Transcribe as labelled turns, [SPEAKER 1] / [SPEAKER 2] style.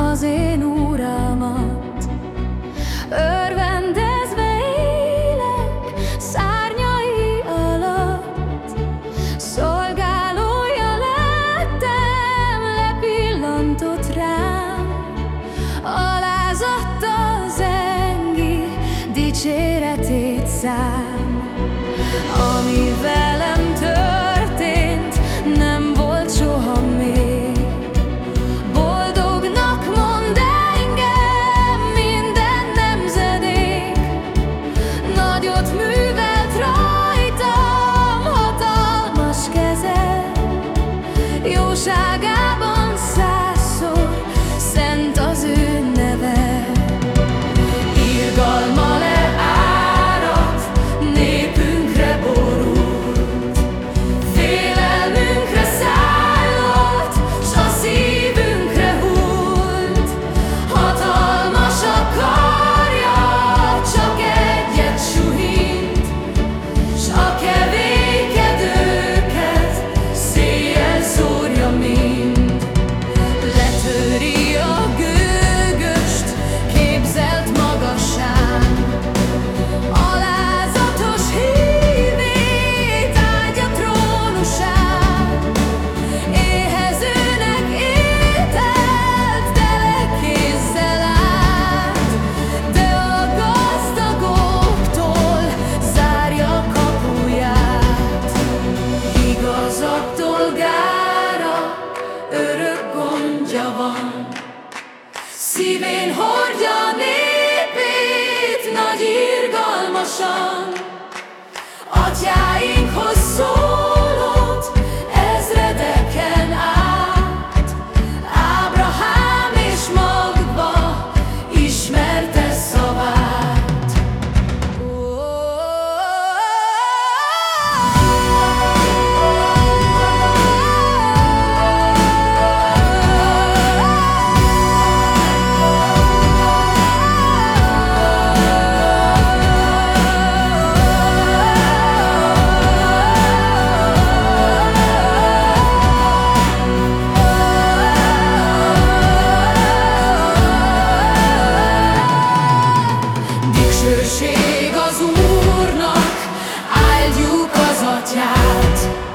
[SPEAKER 1] az én uramat. Örvendezve élek szárnyai alatt. Szolgálója lettem, lepillantott rám. Alázattal zengi dicséretét szám Amivel Szívén hordja népét nagy irgalmasan. watch out.